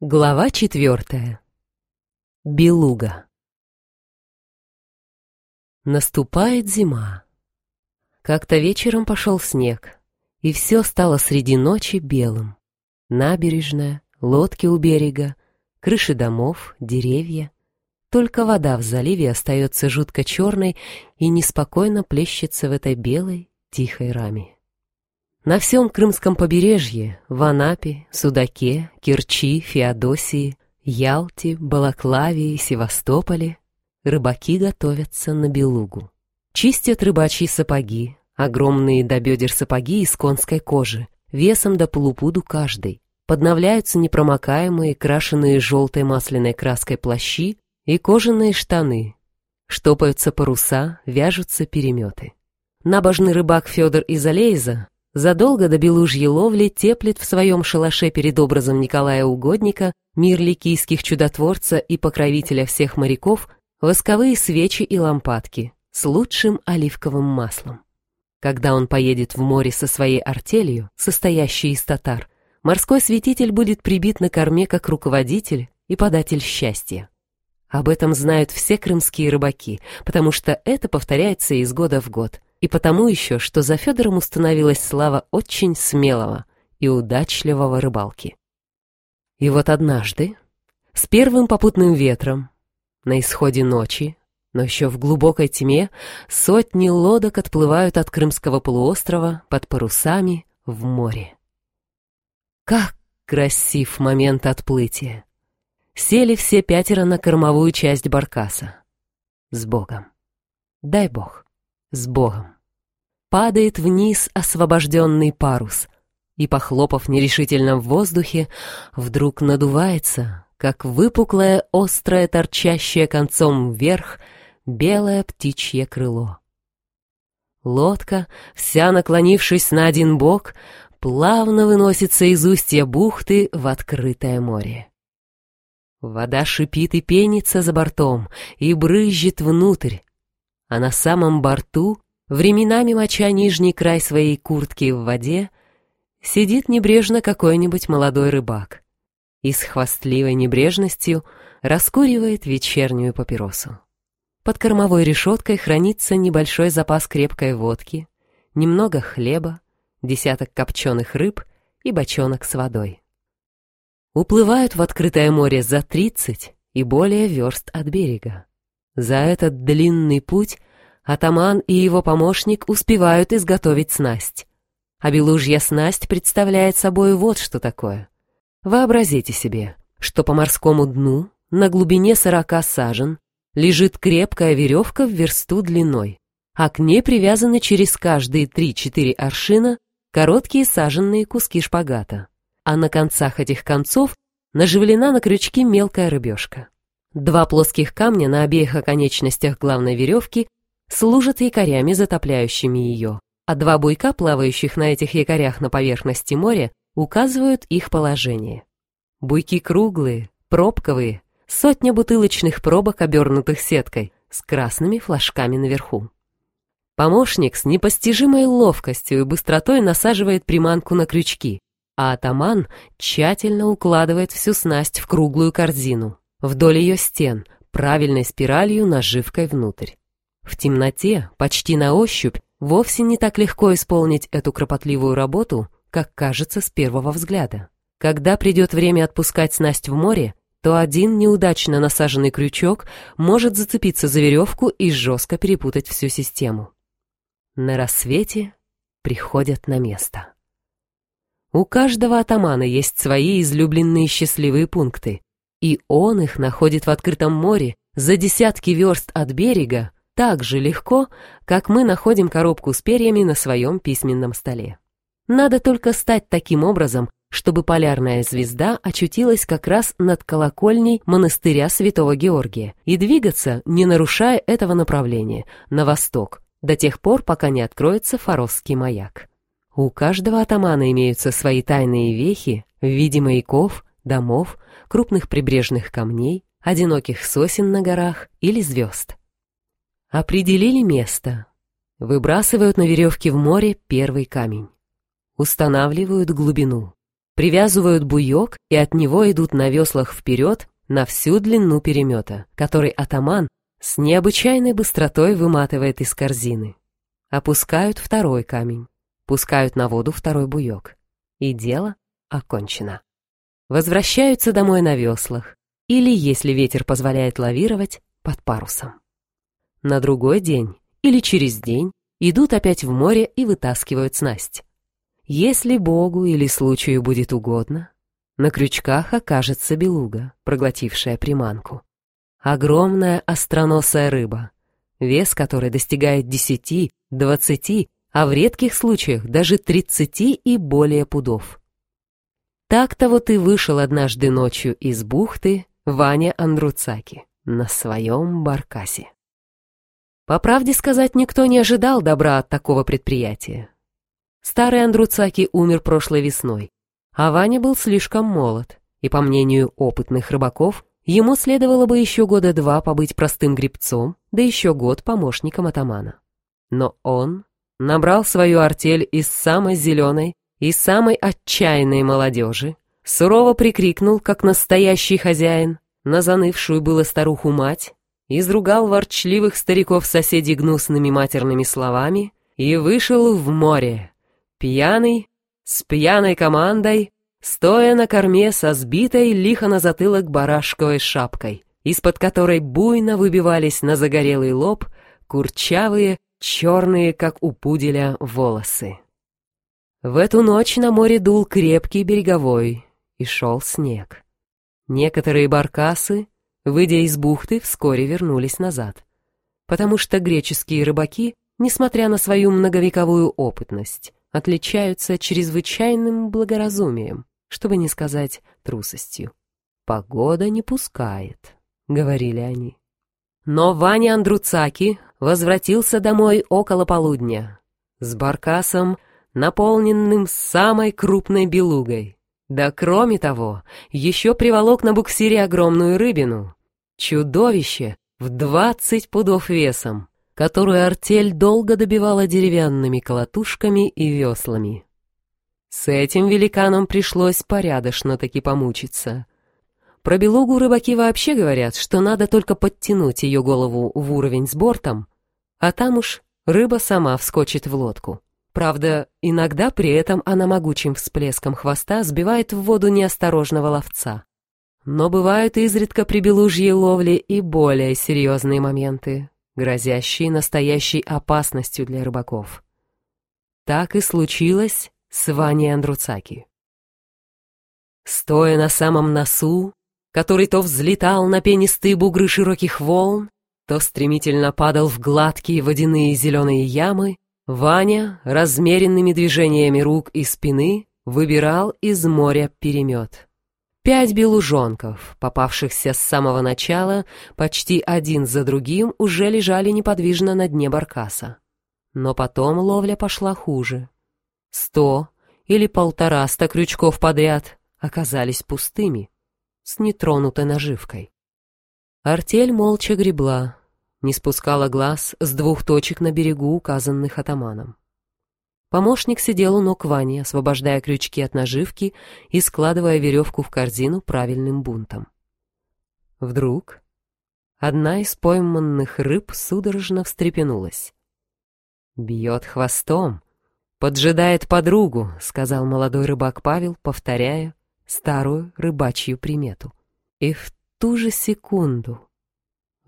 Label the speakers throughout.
Speaker 1: Глава четвертая. Белуга. Наступает зима. Как-то вечером пошел снег, и все стало среди ночи белым. Набережная, лодки у берега, крыши домов, деревья. Только вода в заливе остается жутко черной и неспокойно плещется в этой белой, тихой раме. На всем Крымском побережье, в Анапе, Судаке, Керчи, Феодосии, Ялте, Балаклаве Севастополе рыбаки готовятся на белугу. Чистят рыбачьи сапоги, огромные до бедер сапоги из конской кожи, весом до полупуду каждый. Подновляются непромокаемые, крашеные желтой масляной краской плащи и кожаные штаны. Штопаются паруса, вяжутся переметы. Набожный рыбак Федор Изолейза задолго до белужьей ловли теплит в своем шалаше перед образом Николая Угодника, мир ликийских чудотворца и покровителя всех моряков, восковые свечи и лампадки с лучшим оливковым маслом. Когда он поедет в море со своей артелью, состоящей из татар, морской святитель будет прибит на корме как руководитель и податель счастья. Об этом знают все крымские рыбаки, потому что это повторяется из года в год – и потому еще, что за Федором установилась слава очень смелого и удачливого рыбалки. И вот однажды, с первым попутным ветром, на исходе ночи, но еще в глубокой тьме, сотни лодок отплывают от Крымского полуострова под парусами в море. Как красив момент отплытия! Сели все пятеро на кормовую часть баркаса. С Богом. Дай Бог с Богом. Падает вниз освобожденный парус, и, похлопав нерешительно в воздухе, вдруг надувается, как выпуклое, острое, торчащее концом вверх, белое птичье крыло. Лодка, вся наклонившись на один бок, плавно выносится из устья бухты в открытое море. Вода шипит и пенится за бортом и брызжет внутрь, а на самом борту, временами моча нижний край своей куртки в воде, сидит небрежно какой-нибудь молодой рыбак и с хвастливой небрежностью раскуривает вечернюю папиросу. Под кормовой решеткой хранится небольшой запас крепкой водки, немного хлеба, десяток копченых рыб и бочонок с водой. Уплывают в открытое море за тридцать и более верст от берега. За этот длинный путь атаман и его помощник успевают изготовить снасть. А белужья снасть представляет собой вот что такое. Вообразите себе, что по морскому дну на глубине сорока сажен лежит крепкая веревка в версту длиной, а к ней привязаны через каждые три-четыре аршина короткие саженные куски шпагата, а на концах этих концов наживлена на крючки мелкая рыбешка. Два плоских камня на обеих оконечностях главной веревки служат якорями, затопляющими ее, а два буйка, плавающих на этих якорях на поверхности моря, указывают их положение. Буйки круглые, пробковые, сотня бутылочных пробок, обернутых сеткой, с красными флажками наверху. Помощник с непостижимой ловкостью и быстротой насаживает приманку на крючки, а атаман тщательно укладывает всю снасть в круглую корзину вдоль ее стен, правильной спиралью наживкой внутрь. В темноте, почти на ощупь, вовсе не так легко исполнить эту кропотливую работу, как кажется с первого взгляда. Когда придет время отпускать снасть в море, то один неудачно насаженный крючок может зацепиться за веревку и жестко перепутать всю систему. На рассвете приходят на место. У каждого атамана есть свои излюбленные счастливые пункты, и он их находит в открытом море за десятки верст от берега так же легко, как мы находим коробку с перьями на своем письменном столе. Надо только стать таким образом, чтобы полярная звезда очутилась как раз над колокольней монастыря Святого Георгия и двигаться, не нарушая этого направления, на восток, до тех пор, пока не откроется Форосский маяк. У каждого атамана имеются свои тайные вехи в виде маяков, домов, крупных прибрежных камней, одиноких сосен на горах или звезд. Определили место. Выбрасывают на веревке в море первый камень. Устанавливают глубину. привязывают буек и от него идут на веслах вперед на всю длину перемета, который атаман с необычайной быстротой выматывает из корзины. Опускают второй камень, пускают на воду второй буек. И дело окончено. Возвращаются домой на веслах, или, если ветер позволяет лавировать, под парусом. На другой день или через день идут опять в море и вытаскивают снасть. Если Богу или случаю будет угодно, на крючках окажется белуга, проглотившая приманку. Огромная остроносая рыба, вес которой достигает десяти, двадцати, а в редких случаях даже тридцати и более пудов. Так-то вот и вышел однажды ночью из бухты Ваня Андруцаки на своем баркасе. По правде сказать, никто не ожидал добра от такого предприятия. Старый Андруцаки умер прошлой весной, а Ваня был слишком молод, и, по мнению опытных рыбаков, ему следовало бы еще года два побыть простым гребцом, да еще год помощником атамана. Но он набрал свою артель из самой зеленой и самой отчаянной молодежи, сурово прикрикнул, как настоящий хозяин, на занывшую было старуху мать, изругал ворчливых стариков-соседей гнусными матерными словами и вышел в море, Пьяный, с пьяной командой, стоя на корме со сбитой лихо на затылок барашковой шапкой, из-под которой буйно выбивались на загорелый лоб курчавые, черные, как у пуделя, волосы. В эту ночь на море дул крепкий береговой, и шел снег. Некоторые баркасы, выйдя из бухты, вскоре вернулись назад, потому что греческие рыбаки, несмотря на свою многовековую опытность, отличаются чрезвычайным благоразумием, чтобы не сказать трусостью. «Погода не пускает», — говорили они. Но Ваня Андруцаки возвратился домой около полудня с баркасом, наполненным самой крупной белугой. Да кроме того, еще приволок на буксире огромную рыбину. Чудовище в двадцать пудов весом, которую артель долго добивала деревянными колотушками и веслами. С этим великаном пришлось порядочно-таки помучиться. Про белугу рыбаки вообще говорят, что надо только подтянуть ее голову в уровень с бортом, а там уж рыба сама вскочит в лодку. Правда, иногда при этом она могучим всплеском хвоста сбивает в воду неосторожного ловца. Но бывают изредка при белужьей ловле и более серьезные моменты, грозящие настоящей опасностью для рыбаков. Так и случилось с Ваней Андруцаки. Стоя на самом носу, который то взлетал на пенистые бугры широких волн, то стремительно падал в гладкие водяные зеленые ямы, Ваня размеренными движениями рук и спины выбирал из моря перемет. Пять белужонков, попавшихся с самого начала, почти один за другим, уже лежали неподвижно на дне баркаса. Но потом ловля пошла хуже. Сто или полтораста крючков подряд оказались пустыми, с нетронутой наживкой. Артель молча гребла, не спускала глаз с двух точек на берегу, указанных атаманом. Помощник сидел у ног Вани, освобождая крючки от наживки и складывая веревку в корзину правильным бунтом. Вдруг одна из пойманных рыб судорожно встрепенулась. «Бьет хвостом, поджидает подругу», — сказал молодой рыбак Павел, повторяя старую рыбачью примету. И в ту же секунду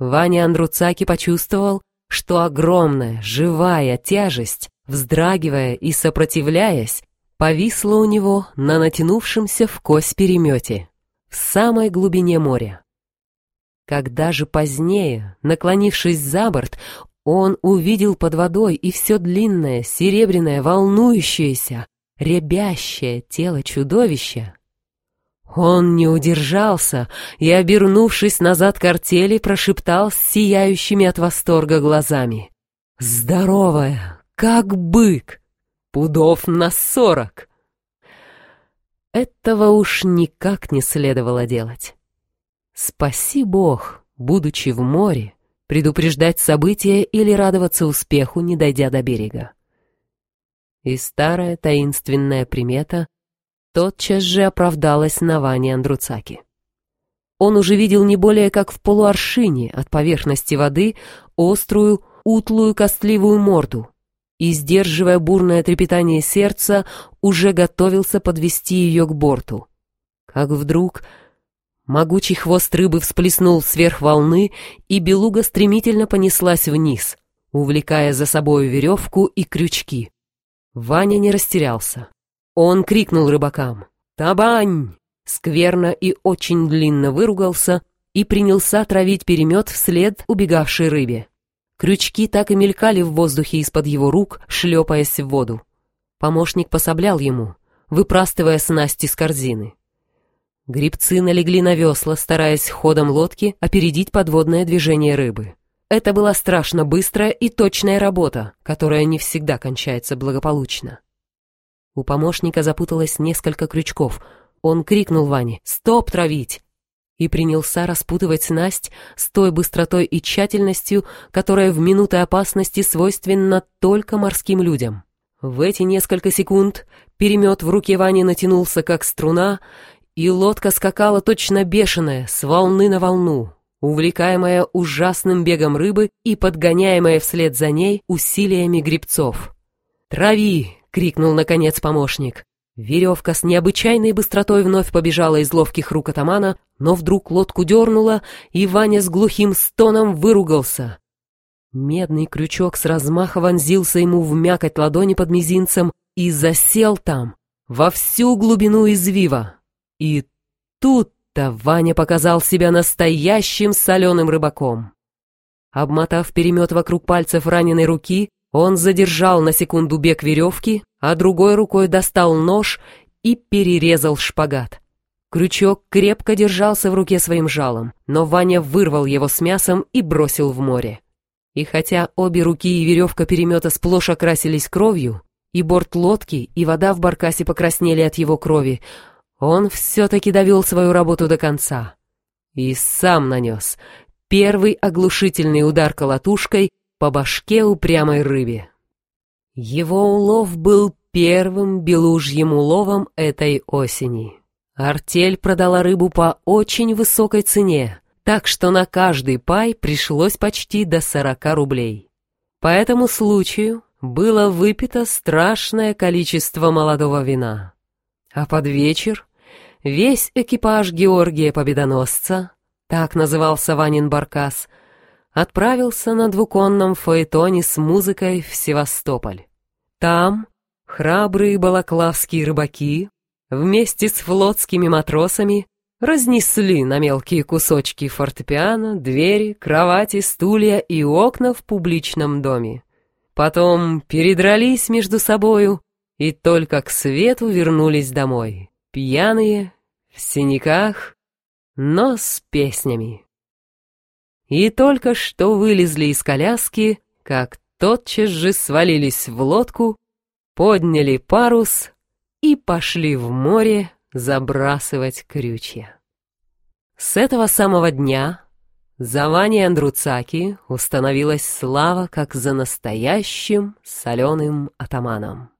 Speaker 1: Ваня Андруцаки почувствовал, что огромная живая тяжесть вздрагивая и сопротивляясь, повисла у него на натянувшемся в кость перемете, в самой глубине моря. Когда же позднее, наклонившись за борт, он увидел под водой и все длинное, серебряное, волнующееся, рябящее тело чудовища, он не удержался и, обернувшись назад к артели, прошептал с сияющими от восторга глазами. «Здоровая, как бык, пудов на сорок. Этого уж никак не следовало делать. Спаси Бог, будучи в море, предупреждать события или радоваться успеху, не дойдя до берега. И старая таинственная примета тотчас же оправдалась на Ване Андруцаки. Он уже видел не более как в полуаршине от поверхности воды острую, утлую, костливую морду и, сдерживая бурное трепетание сердца, уже готовился подвести ее к борту. Как вдруг могучий хвост рыбы всплеснул сверх волны, и белуга стремительно понеслась вниз, увлекая за собой веревку и крючки. Ваня не растерялся. Он крикнул рыбакам «Табань!» скверно и очень длинно выругался и принялся травить перемет вслед убегавшей рыбе. Крючки так и мелькали в воздухе из-под его рук, шлепаясь в воду. Помощник пособлял ему, выпрастывая снасти с корзины. Грибцы налегли на весла, стараясь ходом лодки опередить подводное движение рыбы. Это была страшно быстрая и точная работа, которая не всегда кончается благополучно. У помощника запуталось несколько крючков — он крикнул Ване «Стоп травить!» и принялся распутывать снасть с той быстротой и тщательностью, которая в минуты опасности свойственна только морским людям. В эти несколько секунд перемет в руке Вани натянулся, как струна, и лодка скакала точно бешеная, с волны на волну, увлекаемая ужасным бегом рыбы и подгоняемая вслед за ней усилиями грибцов. «Трави!» — крикнул, наконец, помощник. Веревка с необычайной быстротой вновь побежала из ловких рук атамана, но вдруг лодку дернула, и Ваня с глухим стоном выругался. Медный крючок с размаха вонзился ему в мякоть ладони под мизинцем и засел там, во всю глубину извива. И тут-то Ваня показал себя настоящим соленым рыбаком. Обмотав перемет вокруг пальцев раненой руки, он задержал на секунду бег веревки, а другой рукой достал нож и перерезал шпагат. Крючок крепко держался в руке своим жалом, но Ваня вырвал его с мясом и бросил в море. И хотя обе руки и веревка перемета сплошь окрасились кровью, и борт лодки, и вода в баркасе покраснели от его крови, он все-таки довел свою работу до конца. И сам нанес первый оглушительный удар колотушкой по башке упрямой рыбе. Его улов был первым белужьим уловом этой осени. Артель продала рыбу по очень высокой цене, так что на каждый пай пришлось почти до сорока рублей. По этому случаю было выпито страшное количество молодого вина. А под вечер весь экипаж Георгия Победоносца, так назывался Ванин Баркас, отправился на двуконном фаэтоне с музыкой в Севастополь. Там храбрые балаклавские рыбаки вместе с флотскими матросами разнесли на мелкие кусочки фортепиано, двери, кровати, стулья и окна в публичном доме. Потом передрались между собою и только к свету вернулись домой, пьяные, в синяках, но с песнями и только что вылезли из коляски, как тотчас же свалились в лодку, подняли парус и пошли в море забрасывать крючья. С этого самого дня за Ваней Андруцаки установилась слава как за настоящим соленым атаманом.